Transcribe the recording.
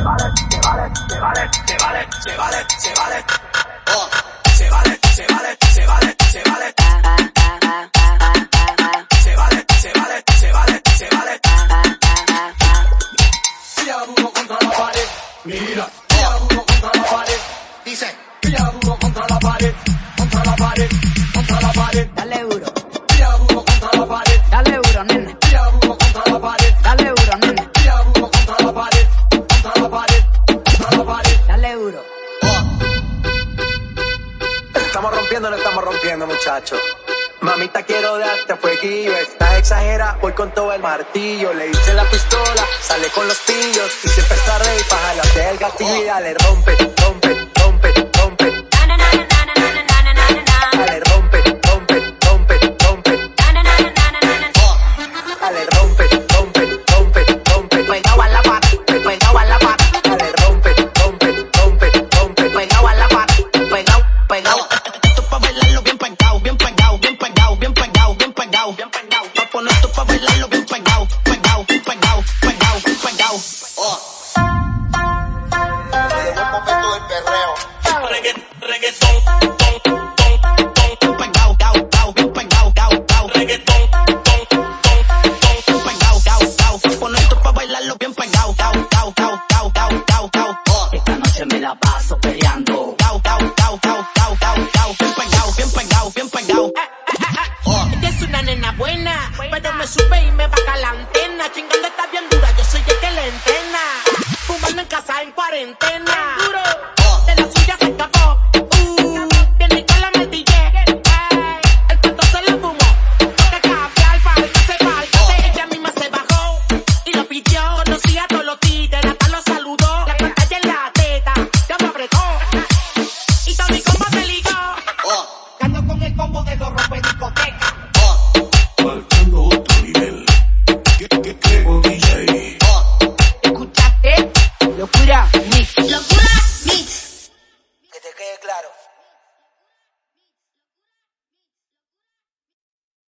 se vale, se vale, se vale, se vale, se vale, se vale. Se vale, se vale, se vale, se vale. Se vale, se vale, se vale, se vale. Duro contra la pared. Mira, duro contra la pared. Dice, ella duro contra la pared, contra la pared, contra la pared. Dale duro duro. Estamos rompiendo, no estamos rompiendo, muchachos. Mamita, quiero darte fueguillo. Está exagera, voy con todo el martillo. Le hice la pistola, sale con los pillos. Y siempre está rey, para jalarte el gatillo y dale, rompe, rompe, perreo. Regga- Reggaetón, ton, yo soy el que en casa en cuarentena. locura.